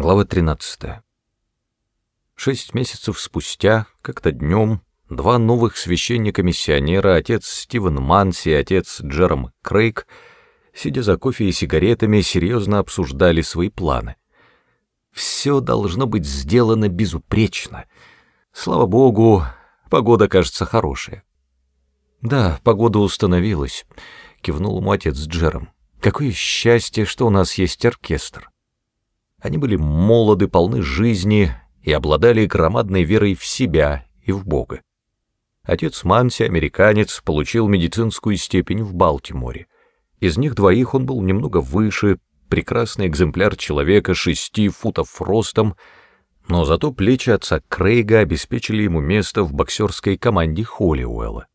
Глава 13. Шесть месяцев спустя, как-то днем, два новых священника-миссионера, отец Стивен Манси и отец Джером Крейг, сидя за кофе и сигаретами, серьезно обсуждали свои планы. Все должно быть сделано безупречно. Слава богу, погода кажется хорошая. «Да, погода установилась», — кивнул ему отец Джером. «Какое счастье, что у нас есть оркестр». Они были молоды, полны жизни и обладали громадной верой в себя и в Бога. Отец Манси, американец, получил медицинскую степень в Балтиморе. Из них двоих он был немного выше, прекрасный экземпляр человека шести футов ростом, но зато плечи отца Крейга обеспечили ему место в боксерской команде Холлиуэлла.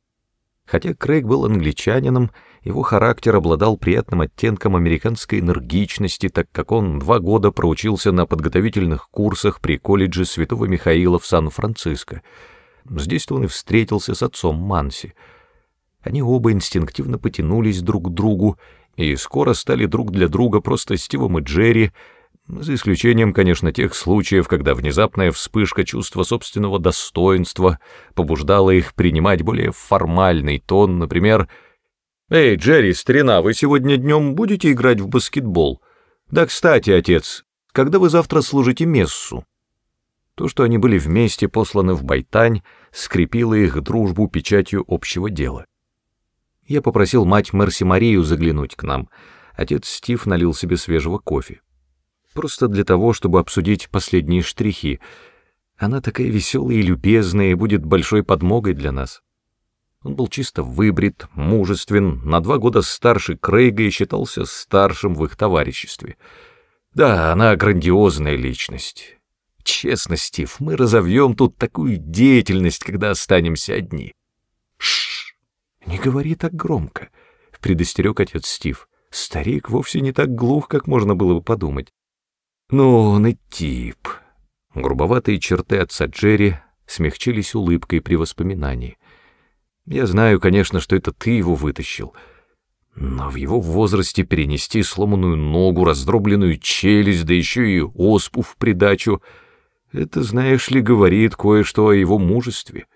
Хотя Крейг был англичанином, его характер обладал приятным оттенком американской энергичности, так как он два года проучился на подготовительных курсах при колледже Святого Михаила в Сан-Франциско. Здесь-то он и встретился с отцом Манси. Они оба инстинктивно потянулись друг к другу и скоро стали друг для друга просто Стивом и Джерри, за исключением, конечно, тех случаев, когда внезапная вспышка чувства собственного достоинства побуждала их принимать более формальный тон, например, «Эй, Джерри, старина, вы сегодня днем будете играть в баскетбол? Да, кстати, отец, когда вы завтра служите мессу?» То, что они были вместе посланы в Байтань, скрепило их дружбу печатью общего дела. Я попросил мать Мерси Марию заглянуть к нам. Отец Стив налил себе свежего кофе просто для того, чтобы обсудить последние штрихи. Она такая веселая и любезная и будет большой подмогой для нас. Он был чисто выбрит, мужествен, на два года старше Крейга и считался старшим в их товариществе. Да, она грандиозная личность. Честно, Стив, мы разовьем тут такую деятельность, когда останемся одни. Шш, не говори так громко, — предостерег отец Стив. Старик вовсе не так глух, как можно было бы подумать. Ну, он и тип. Грубоватые черты отца Джерри смягчились улыбкой при воспоминании. Я знаю, конечно, что это ты его вытащил, но в его возрасте перенести сломанную ногу, раздробленную челюсть, да еще и оспу в придачу, это, знаешь ли, говорит кое-что о его мужестве.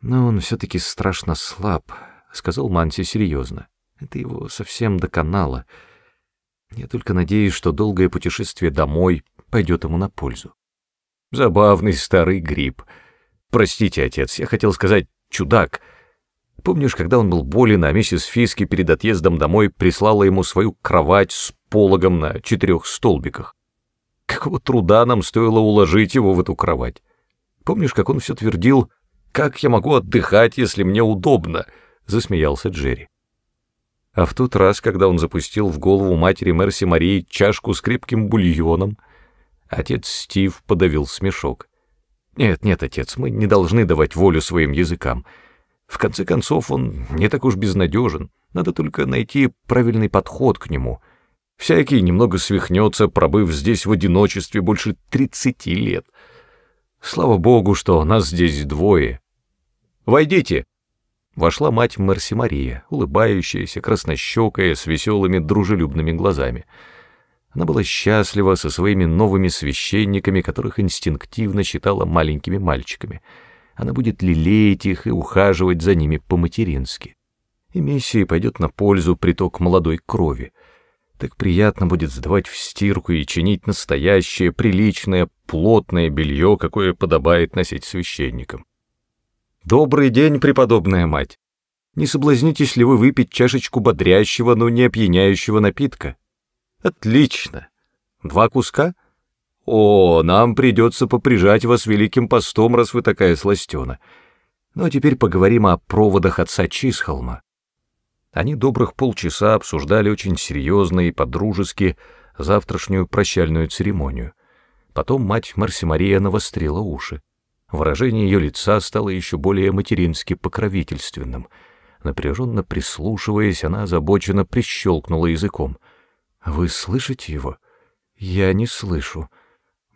Но он все-таки страшно слаб, — сказал Манси серьезно. Это его совсем доконало. — я только надеюсь, что долгое путешествие домой пойдет ему на пользу. Забавный старый гриб. Простите, отец, я хотел сказать чудак. Помнишь, когда он был болен, а миссис Фиски перед отъездом домой прислала ему свою кровать с пологом на четырех столбиках? Какого труда нам стоило уложить его в эту кровать? Помнишь, как он все твердил, «Как я могу отдыхать, если мне удобно?» — засмеялся Джерри. А в тот раз, когда он запустил в голову матери Мерси Марии чашку с крепким бульоном, отец Стив подавил смешок. «Нет, нет, отец, мы не должны давать волю своим языкам. В конце концов, он не так уж безнадежен. Надо только найти правильный подход к нему. Всякий немного свихнется, пробыв здесь в одиночестве больше тридцати лет. Слава богу, что нас здесь двое. Войдите!» Вошла мать Мерси Мария, улыбающаяся, краснощекая, с веселыми дружелюбными глазами. Она была счастлива со своими новыми священниками, которых инстинктивно считала маленькими мальчиками. Она будет лелеять их и ухаживать за ними по-матерински. И миссии пойдет на пользу приток молодой крови. Так приятно будет сдавать в стирку и чинить настоящее, приличное, плотное белье, какое подобает носить священникам. «Добрый день, преподобная мать! Не соблазнитесь ли вы выпить чашечку бодрящего, но не опьяняющего напитка?» «Отлично! Два куска? О, нам придется поприжать вас великим постом, раз вы такая сластена. Ну а теперь поговорим о проводах отца Чисхолма». Они добрых полчаса обсуждали очень серьезно и подружески завтрашнюю прощальную церемонию. Потом мать Марсимария навострила уши. Выражение ее лица стало еще более матерински покровительственным. Напряженно прислушиваясь, она озабоченно прищелкнула языком. «Вы слышите его?» «Я не слышу.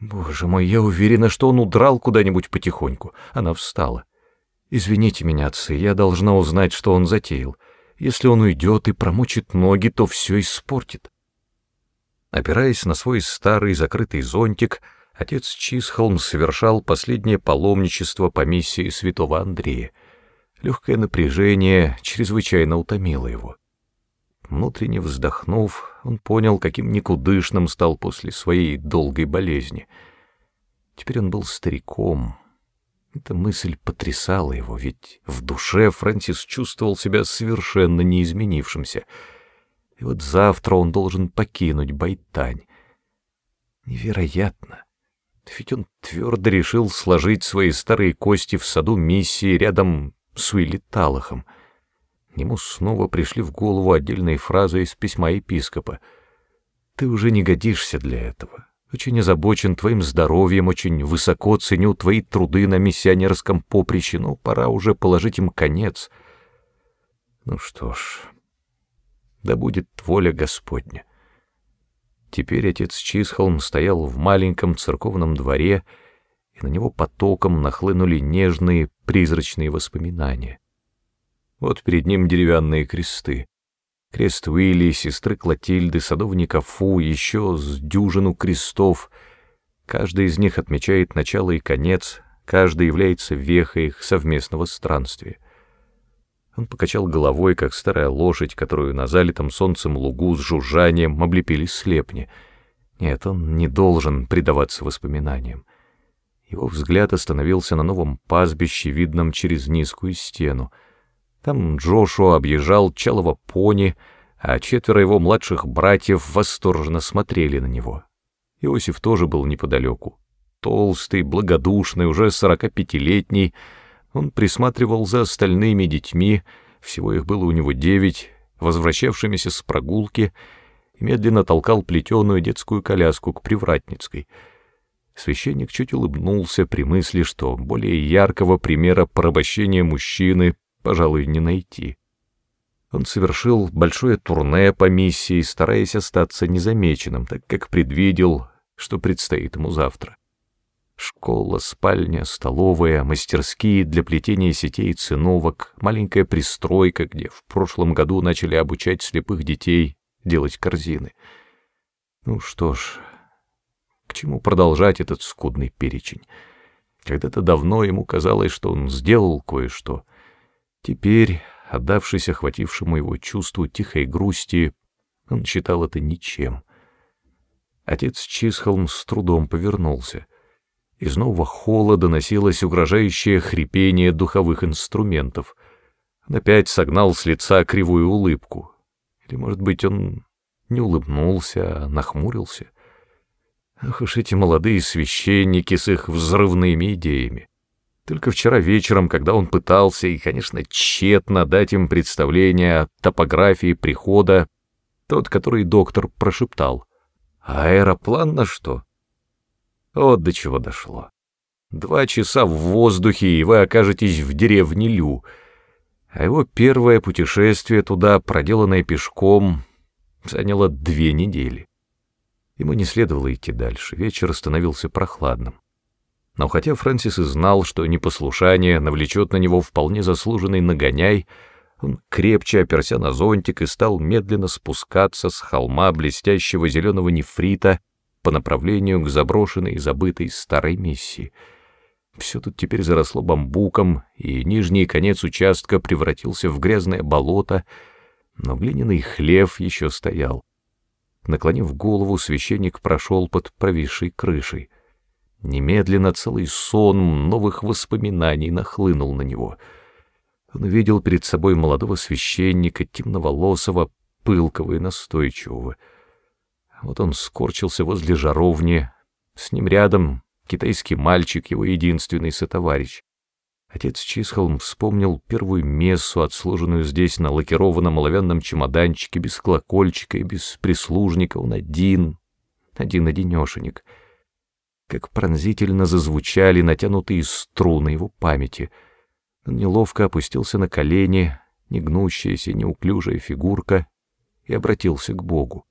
Боже мой, я уверена, что он удрал куда-нибудь потихоньку». Она встала. «Извините меня, отцы, я должна узнать, что он затеял. Если он уйдет и промочит ноги, то все испортит». Опираясь на свой старый закрытый зонтик, отец Чисхолм совершал последнее паломничество по миссии святого Андрея. Легкое напряжение чрезвычайно утомило его. Внутренне вздохнув, он понял, каким никудышным стал после своей долгой болезни. Теперь он был стариком. Эта мысль потрясала его, ведь в душе Фрэнсис чувствовал себя совершенно неизменившимся. И вот завтра он должен покинуть Байтань. Невероятно. Ведь он твердо решил сложить свои старые кости в саду миссии рядом с Уилли Талахом — Ему снова пришли в голову отдельные фразы из письма епископа. «Ты уже не годишься для этого. Очень озабочен твоим здоровьем, очень высоко ценю твои труды на миссионерском поприще, но пора уже положить им конец». Ну что ж, да будет воля Господня. Теперь отец Чисхолм стоял в маленьком церковном дворе, и на него потоком нахлынули нежные призрачные воспоминания. Вот перед ним деревянные кресты. Крест Уилли, сестры Клотильды, садовника Фу, еще с дюжину крестов. Каждый из них отмечает начало и конец, каждый является вехой их совместного странствия. Он покачал головой, как старая лошадь, которую на залитом солнцем лугу с жужжанием облепили слепни. Нет, он не должен предаваться воспоминаниям. Его взгляд остановился на новом пастбище, видном через низкую стену — там Джошуа объезжал чалого пони, а четверо его младших братьев восторженно смотрели на него. Иосиф тоже был неподалеку. Толстый, благодушный, уже сорокапятилетний, он присматривал за остальными детьми, всего их было у него девять, возвращавшимися с прогулки, и медленно толкал плетеную детскую коляску к Привратницкой. Священник чуть улыбнулся при мысли, что более яркого примера порабощения мужчины пожалуй, не найти. Он совершил большое турне по миссии, стараясь остаться незамеченным, так как предвидел, что предстоит ему завтра. Школа, спальня, столовая, мастерские для плетения сетей и циновок, маленькая пристройка, где в прошлом году начали обучать слепых детей делать корзины. Ну что ж, к чему продолжать этот скудный перечень? Когда-то давно ему казалось, что он сделал кое-что — Теперь, отдавшись охватившему его чувству тихой грусти, он считал это ничем. Отец Чисхолм с трудом повернулся. Из нового холла доносилось угрожающее хрипение духовых инструментов. Он опять согнал с лица кривую улыбку. Или, может быть, он не улыбнулся, а нахмурился. Ах уж эти молодые священники с их взрывными идеями. Только вчера вечером, когда он пытался, и, конечно, тщетно дать им представление о топографии прихода, тот, который доктор прошептал. «А аэроплан на что?» Вот до чего дошло. Два часа в воздухе, и вы окажетесь в деревне Лю. А его первое путешествие туда, проделанное пешком, заняло две недели. Ему не следовало идти дальше, вечер становился прохладным. Но хотя Фрэнсис и знал, что непослушание навлечет на него вполне заслуженный нагоняй, он крепче оперся на зонтик и стал медленно спускаться с холма блестящего зеленого нефрита по направлению к заброшенной и забытой старой миссии. Все тут теперь заросло бамбуком, и нижний конец участка превратился в грязное болото, но глиняный хлев еще стоял. Наклонив голову, священник прошел под провисшей крышей. Немедленно целый сон новых воспоминаний нахлынул на него. Он увидел перед собой молодого священника, темноволосого, пылкого и настойчивого. Вот он скорчился возле жаровни, с ним рядом китайский мальчик, его единственный сотоварищ. Отец Чисхолм вспомнил первую мессу, отслуженную здесь на лакированном оловянном чемоданчике, без колокольчика и без прислужника, он один, один-одинешенек — как пронзительно зазвучали натянутые струны его памяти. Он неловко опустился на колени, негнущаяся, неуклюжая фигурка, и обратился к Богу.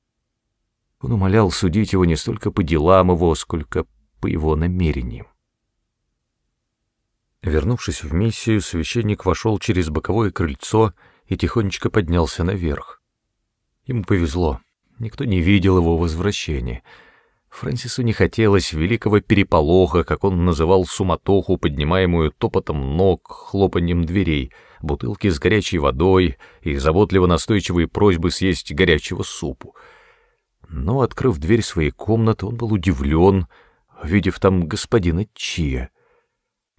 Он умолял судить его не столько по делам его, сколько по его намерениям. Вернувшись в миссию, священник вошел через боковое крыльцо и тихонечко поднялся наверх. Ему повезло. Никто не видел его возвращения. Фрэнсису не хотелось великого переполоха, как он называл суматоху, поднимаемую топотом ног, хлопаньем дверей, бутылки с горячей водой и заботливо настойчивые просьбы съесть горячего супу. Но, открыв дверь своей комнаты, он был удивлен, увидев там господина Чия.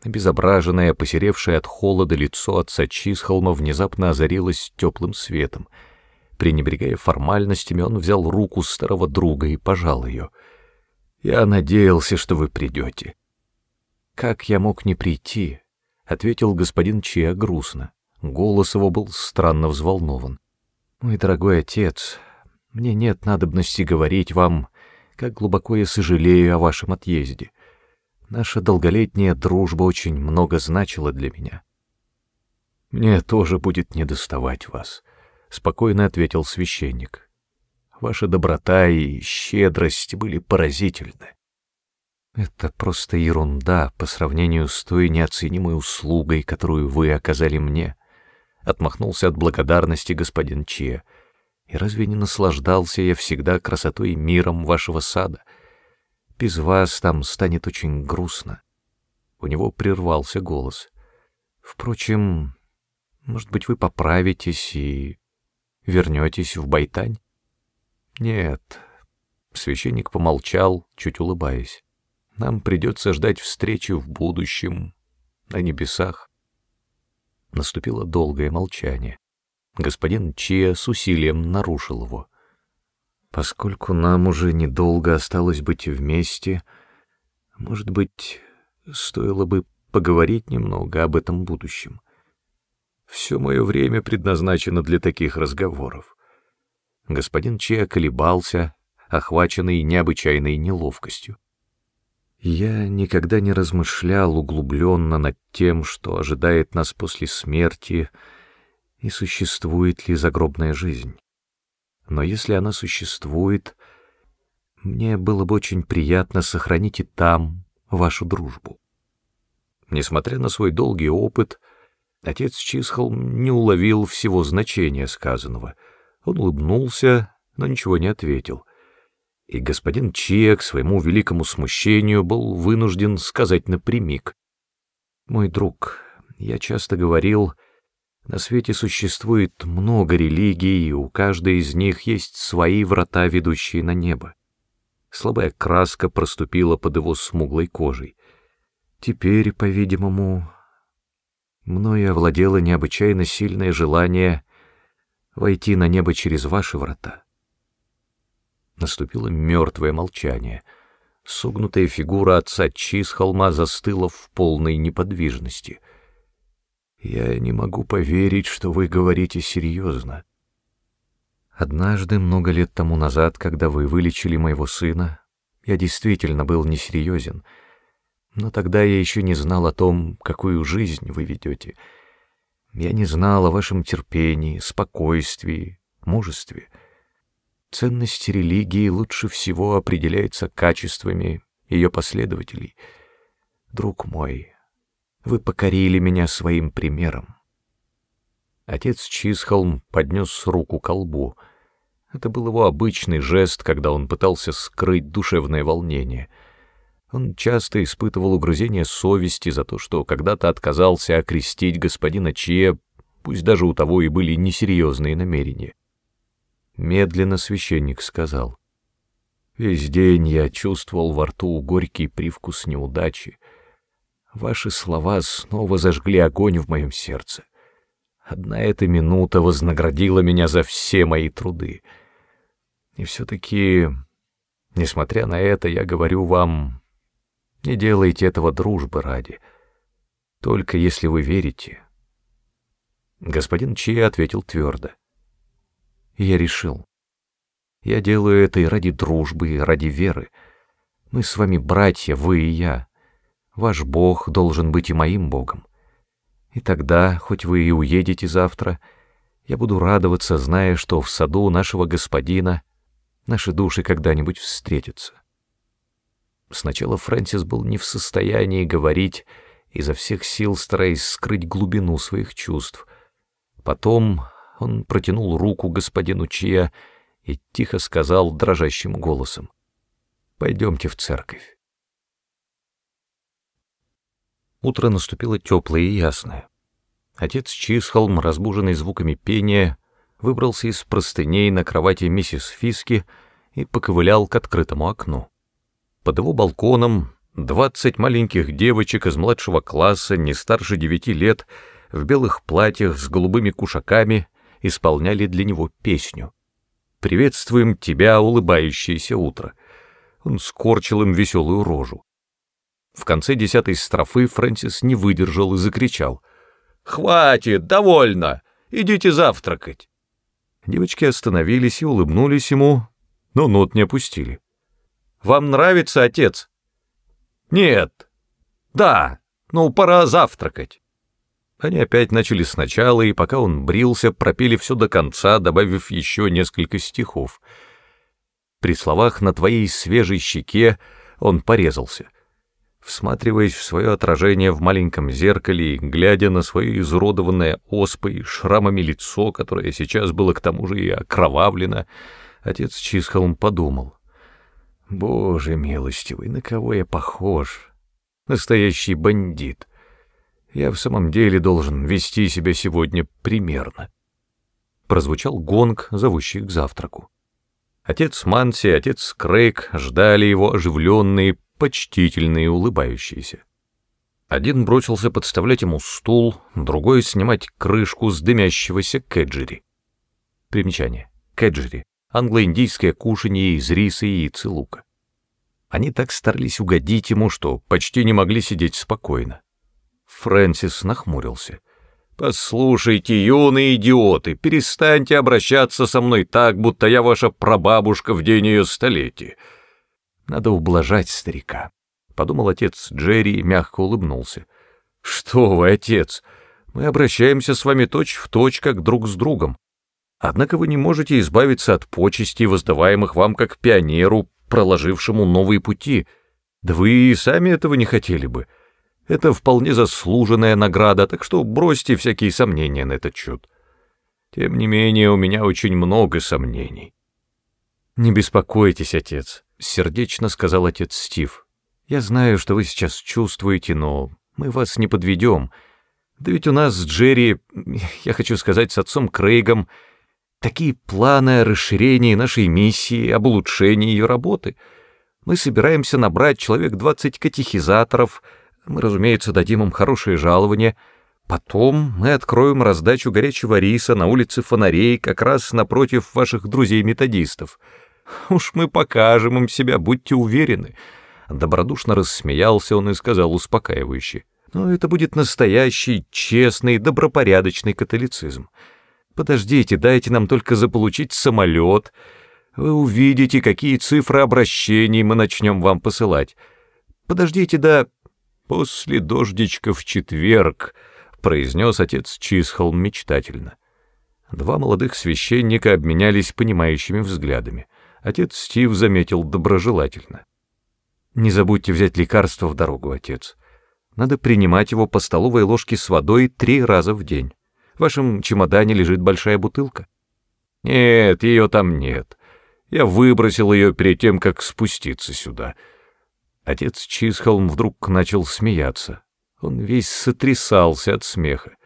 Обезображенное, посеревшее от холода лицо отца Чисхолма внезапно озарилось теплым светом. Пренебрегая формальностями, он взял руку старого друга и пожал ее. «Я надеялся, что вы придете». «Как я мог не прийти?» — ответил господин Чия грустно. Голос его был странно взволнован. «Мой дорогой отец, мне нет надобности говорить вам, как глубоко я сожалею о вашем отъезде. Наша долголетняя дружба очень много значила для меня. Мне тоже будет недоставать вас, спокойно ответил священник. Ваша доброта и щедрость были поразительны. Это просто ерунда по сравнению с той неоценимой услугой, которую вы оказали мне. Отмахнулся от благодарности господин Чия. И разве не наслаждался я всегда красотой и миром вашего сада? — без вас там станет очень грустно. У него прервался голос. Впрочем, может быть, вы поправитесь и вернетесь в Байтань? Нет. Священник помолчал, чуть улыбаясь. Нам придется ждать встречи в будущем, на небесах. Наступило долгое молчание. Господин Чия с усилием нарушил его. Поскольку нам уже недолго осталось быть вместе, может быть, стоило бы поговорить немного об этом будущем. Все мое время предназначено для таких разговоров. Господин Че колебался, охваченный необычайной неловкостью. Я никогда не размышлял углубленно над тем, что ожидает нас после смерти, и существует ли загробная жизнь. Но если она существует, мне было бы очень приятно сохранить и там вашу дружбу. Несмотря на свой долгий опыт, отец Чисхолм не уловил всего значения сказанного. Он улыбнулся, но ничего не ответил. И господин Чия, к своему великому смущению, был вынужден сказать напрямик. «Мой друг, я часто говорил, — на свете существует много религий, и у каждой из них есть свои врата, ведущие на небо. Слабая краска проступила под его смуглой кожей. Теперь, по-видимому, мною овладело необычайно сильное желание войти на небо через ваши врата. Наступило мертвое молчание. Согнутая фигура отца Чисхолма застыла в полной неподвижности — я не могу поверить, что вы говорите серьезно. Однажды, много лет тому назад, когда вы вылечили моего сына, я действительно был несерьезен, но тогда я еще не знал о том, какую жизнь вы ведете. Я не знал о вашем терпении, спокойствии, мужестве. Ценность религии лучше всего определяется качествами ее последователей. Друг мой, вы покорили меня своим примером. Отец Чисхолм поднес руку к лбу. Это был его обычный жест, когда он пытался скрыть душевное волнение. Он часто испытывал угрызение совести за то, что когда-то отказался окрестить господина Чье, пусть даже у того и были несерьезные намерения. Медленно священник сказал, «Весь день я чувствовал во рту горький привкус неудачи. Ваши слова снова зажгли огонь в моем сердце. Одна эта минута вознаградила меня за все мои труды. И все-таки, несмотря на это, я говорю вам, не делайте этого дружбы ради, только если вы верите. Господин Чи ответил твердо. Я решил. Я делаю это и ради дружбы, и ради веры. Мы с вами братья, вы и я. Ваш Бог должен быть и моим Богом. И тогда, хоть вы и уедете завтра, я буду радоваться, зная, что в саду нашего господина наши души когда-нибудь встретятся. Сначала Фрэнсис был не в состоянии говорить, изо всех сил стараясь скрыть глубину своих чувств. Потом он протянул руку господину Чия и тихо сказал дрожащим голосом. «Пойдемте в церковь». Утро наступило теплое и ясное. Отец Чисхолм, разбуженный звуками пения, выбрался из простыней на кровати миссис Фиски и поковылял к открытому окну. Под его балконом двадцать маленьких девочек из младшего класса, не старше девяти лет, в белых платьях с голубыми кушаками, исполняли для него песню. «Приветствуем тебя, улыбающееся утро!» Он скорчил им веселую рожу. В конце десятой строфы Фрэнсис не выдержал и закричал. «Хватит, довольно! Идите завтракать!» Девочки остановились и улыбнулись ему, но нот не опустили. «Вам нравится, отец?» «Нет». «Да, ну пора завтракать». Они опять начали сначала, и пока он брился, пропели все до конца, добавив еще несколько стихов. При словах «на твоей свежей щеке» он порезался. Всматриваясь в свое отражение в маленьком зеркале и глядя на свое изуродованное оспой, шрамами лицо, которое сейчас было к тому же и окровавлено, отец Чисхолм подумал. «Боже милостивый, на кого я похож? Настоящий бандит. Я в самом деле должен вести себя сегодня примерно». Прозвучал гонг, зовущий к завтраку. Отец Манси и отец Крейг ждали его оживленные, почтительные улыбающиеся. Один бросился подставлять ему стул, другой — снимать крышку с дымящегося кэджери. Примечание. Кэджери — англо-индийское кушанье из риса и яиц и лука. Они так старались угодить ему, что почти не могли сидеть спокойно. Фрэнсис нахмурился. «Послушайте, юные идиоты, перестаньте обращаться со мной так, будто я ваша прабабушка в день ее столетия. Надо ублажать старика. Подумал отец Джерри и мягко улыбнулся. Что вы, отец, мы обращаемся с вами точь в точь, как друг с другом. Однако вы не можете избавиться от почестей, воздаваемых вам как пионеру, проложившему новые пути. Да вы и сами этого не хотели бы. Это вполне заслуженная награда, так что бросьте всякие сомнения на этот счет. Тем не менее, у меня очень много сомнений. Не беспокойтесь, отец. — сердечно сказал отец Стив. «Я знаю, что вы сейчас чувствуете, но мы вас не подведем. Да ведь у нас с Джерри, я хочу сказать, с отцом Крейгом, такие планы о расширении нашей миссии, об улучшении ее работы. Мы собираемся набрать человек 20 катехизаторов, мы, разумеется, дадим им хорошее жалование». Потом мы откроем раздачу горячего риса на улице Фонарей как раз напротив ваших друзей-методистов. Уж мы покажем им себя, будьте уверены. Добродушно рассмеялся он и сказал успокаивающе. Но это будет настоящий, честный, добропорядочный католицизм. Подождите, дайте нам только заполучить самолет. Вы увидите, какие цифры обращений мы начнем вам посылать. Подождите до... После дождичка в четверг, произнес отец Чисхолм мечтательно. Два молодых священника обменялись понимающими взглядами отец Стив заметил доброжелательно. «Не забудьте взять лекарство в дорогу, отец. Надо принимать его по столовой ложке с водой три раза в день. В вашем чемодане лежит большая бутылка». «Нет, ее там нет. Я выбросил ее перед тем, как спуститься сюда». Отец Чисхолм вдруг начал смеяться. Он весь сотрясался от смеха.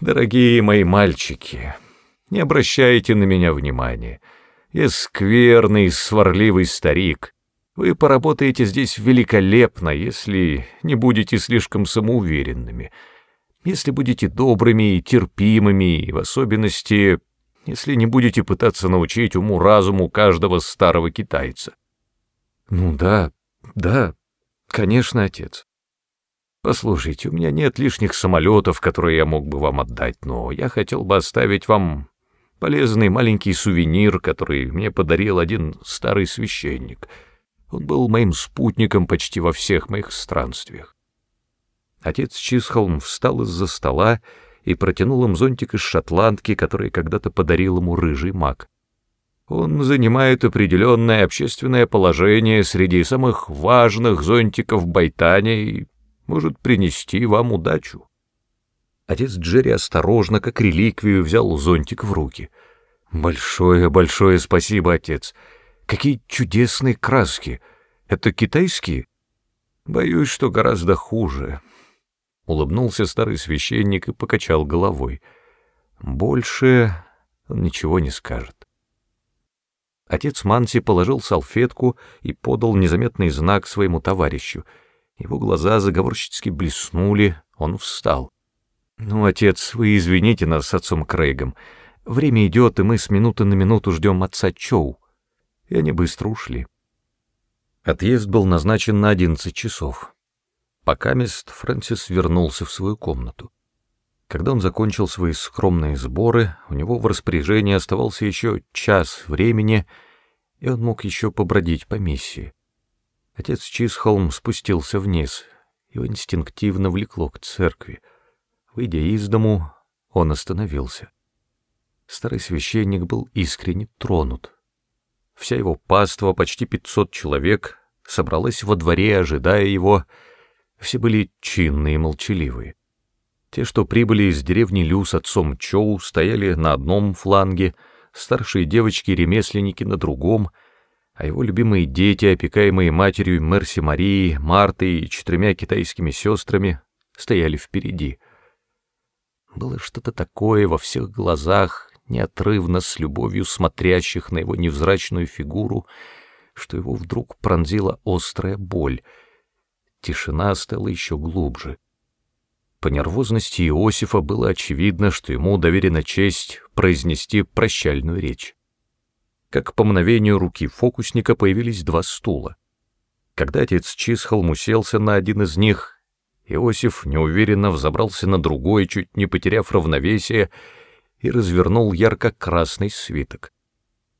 «Дорогие мои мальчики, не обращайте на меня внимания. Я скверный, сварливый старик. Вы поработаете здесь великолепно, если не будете слишком самоуверенными, если будете добрыми и терпимыми, и в особенности, если не будете пытаться научить уму-разуму каждого старого китайца. Ну да, да, конечно, отец. Послушайте, у меня нет лишних самолетов, которые я мог бы вам отдать, но я хотел бы оставить вам полезный маленький сувенир, который мне подарил один старый священник. Он был моим спутником почти во всех моих странствиях. Отец Чисхолм встал из-за стола и протянул им зонтик из шотландки, который когда-то подарил ему рыжий маг. Он занимает определенное общественное положение среди самых важных зонтиков Байтани и может принести вам удачу. Отец Джерри осторожно, как реликвию, взял зонтик в руки. Большое-большое спасибо, отец. Какие чудесные краски. Это китайские? Боюсь, что гораздо хуже. Улыбнулся старый священник и покачал головой. Больше он ничего не скажет. Отец Манси положил салфетку и подал незаметный знак своему товарищу. Его глаза заговорщицки блеснули, он встал. «Ну, отец, вы извините нас с отцом Крейгом. Время идет, и мы с минуты на минуту ждем отца Чоу». И они быстро ушли. Отъезд был назначен на одиннадцать часов. Пока мест Фрэнсис вернулся в свою комнату. Когда он закончил свои скромные сборы, у него в распоряжении оставался еще час времени, и он мог еще побродить по миссии. Отец Чисхолм спустился вниз, его инстинктивно влекло к церкви. Выйдя из дому, он остановился. Старый священник был искренне тронут. Вся его паства, почти пятьсот человек, собралась во дворе, ожидая его. Все были чинные и молчаливые. Те, что прибыли из деревни Лю с отцом Чоу, стояли на одном фланге, старшие девочки-ремесленники на другом, а его любимые дети, опекаемые матерью Мерси Марии, Мартой и четырьмя китайскими сестрами, стояли впереди. Было что-то такое во всех глазах, неотрывно с любовью смотрящих на его невзрачную фигуру, что его вдруг пронзила острая боль. Тишина стала еще глубже. По нервозности Иосифа было очевидно, что ему доверена честь произнести прощальную речь. Как по мгновению руки фокусника появились два стула. Когда отец Чисхолм уселся на один из них, Иосиф неуверенно взобрался на другой, чуть не потеряв равновесие, и развернул ярко-красный свиток.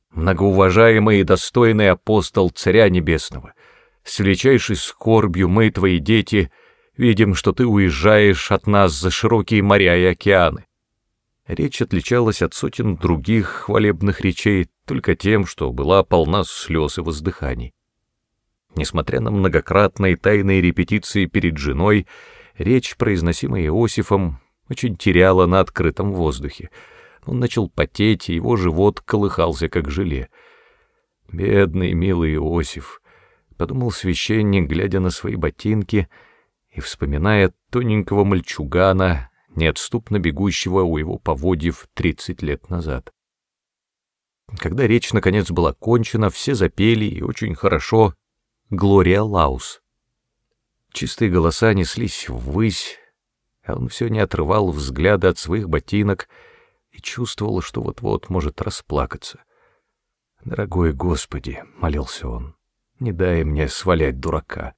«Многоуважаемый и достойный апостол Царя Небесного, с величайшей скорбью мы, твои дети, — Видим, что ты уезжаешь от нас за широкие моря и океаны. Речь отличалась от сотен других хвалебных речей только тем, что была полна слез и воздыханий. Несмотря на многократные тайные репетиции перед женой, речь, произносимая Иосифом, очень теряла на открытом воздухе. Он начал потеть, и его живот колыхался, как желе. «Бедный, милый Иосиф», — подумал священник, глядя на свои ботинки — и вспоминая тоненького мальчугана, неотступно бегущего у его поводьев тридцать лет назад. Когда речь наконец была кончена, все запели, и очень хорошо, «Глория Лаус». Чистые голоса неслись ввысь, а он все не отрывал взгляда от своих ботинок и чувствовал, что вот-вот может расплакаться. «Дорогой Господи», — молился он, — «не дай мне свалять дурака».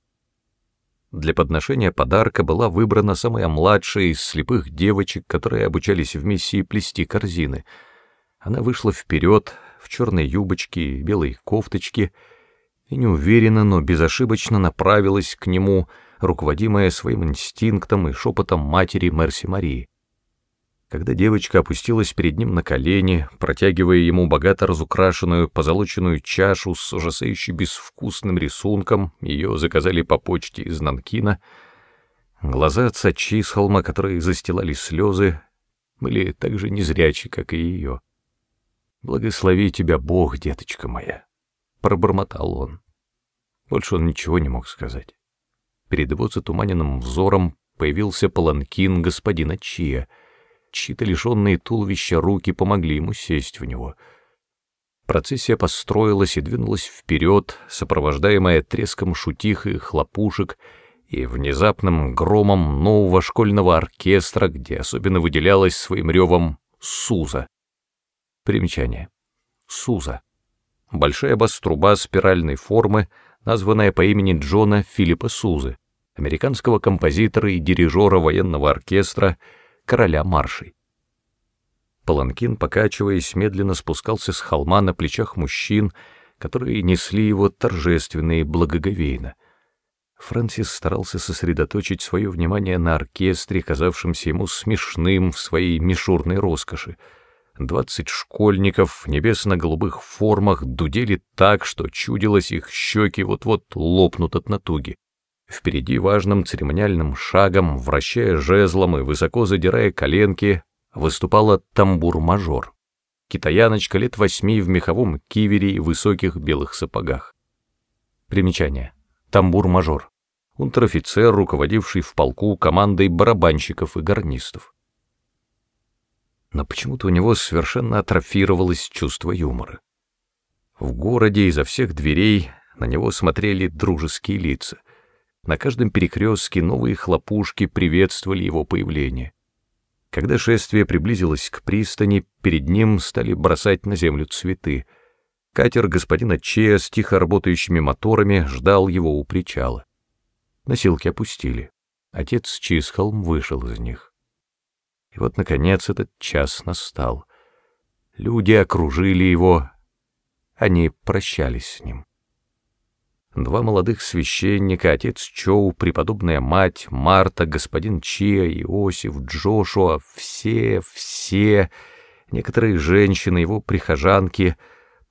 Для подношения подарка была выбрана самая младшая из слепых девочек, которые обучались в миссии плести корзины. Она вышла вперед в черной юбочке и белой кофточке и неуверенно, но безошибочно направилась к нему, руководимая своим инстинктом и шепотом матери Мерси Марии. Когда девочка опустилась перед ним на колени, протягивая ему богато разукрашенную позолоченную чашу с ужасающе безвкусным рисунком, ее заказали по почте из Нанкина, глаза отца Чисхолма, которые застилали слезы, были так же незрячи, как и ее. «Благослови тебя Бог, деточка моя», — пробормотал он. Больше он ничего не мог сказать. Перед его затуманенным взором появился паланкин господина Чия — Чьи-то лишенные туловища руки помогли ему сесть в него. Процессия построилась и двинулась вперед, сопровождаемая треском шутих и хлопушек и внезапным громом нового школьного оркестра, где особенно выделялась своим ревом Суза. Примечание. Суза. Большая бас-труба спиральной формы, названная по имени Джона Филиппа Сузы, американского композитора и дирижера военного оркестра, короля маршей. Паланкин, покачиваясь, медленно спускался с холма на плечах мужчин, которые несли его торжественно и благоговейно. Фрэнсис старался сосредоточить свое внимание на оркестре, казавшемся ему смешным в своей мишурной роскоши. Двадцать школьников в небесно-голубых формах дудели так, что чудилось их щеки вот-вот лопнут от натуги. Впереди важным церемониальным шагом, вращая жезлом и высоко задирая коленки, выступала тамбур-мажор. китаяночка лет восьми в меховом кивере и высоких белых сапогах. Примечание. Тамбур-мажор. Унтер-офицер, руководивший в полку командой барабанщиков и гарнистов. Но почему-то у него совершенно атрофировалось чувство юмора. В городе изо всех дверей на него смотрели дружеские лица. На каждом перекрестке новые хлопушки приветствовали его появление. Когда шествие приблизилось к пристани, перед ним стали бросать на землю цветы. Катер господина Чея с тихо работающими моторами ждал его у причала. Носилки опустили. Отец Чисхолм вышел из них. И вот, наконец, этот час настал. Люди окружили его, они прощались с ним. Два молодых священника, отец Чоу, преподобная мать, Марта, господин Чия, Иосиф, Джошуа, все, все, некоторые женщины, его прихожанки,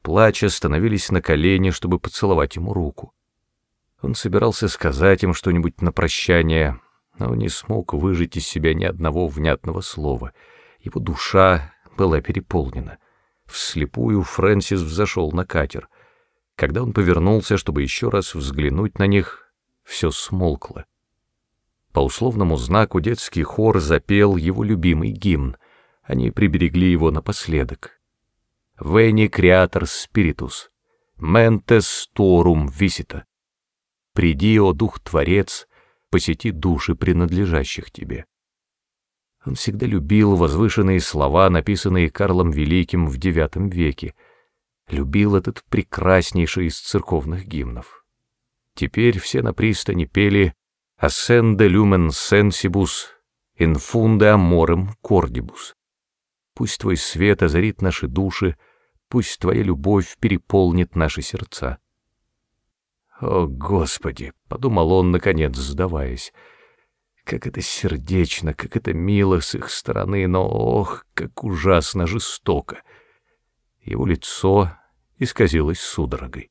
плача, становились на колени, чтобы поцеловать ему руку. Он собирался сказать им что-нибудь на прощание, но не смог выжить из себя ни одного внятного слова. Его душа была переполнена. Вслепую Фрэнсис взошел на катер — когда он повернулся, чтобы еще раз взглянуть на них, все смолкло. По условному знаку детский хор запел его любимый гимн. Они приберегли его напоследок. «Вени креатор спиритус, ментес торум висита». «Приди, о Дух-творец, посети души, принадлежащих тебе». Он всегда любил возвышенные слова, написанные Карлом Великим в IX веке — любил этот прекраснейший из церковных гимнов. Теперь все на пристани пели «Ascende lumen sensibus, infunde amorem cordibus». Пусть твой свет озарит наши души, пусть твоя любовь переполнит наши сердца. «О, Господи!» — подумал он, наконец, сдаваясь. «Как это сердечно, как это мило с их стороны, но, ох, как ужасно жестоко!» Его лицо исказилось судорогой.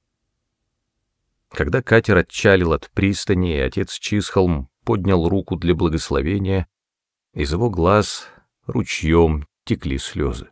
Когда катер отчалил от пристани, и отец Чисхолм поднял руку для благословения, из его глаз ручьем текли слезы.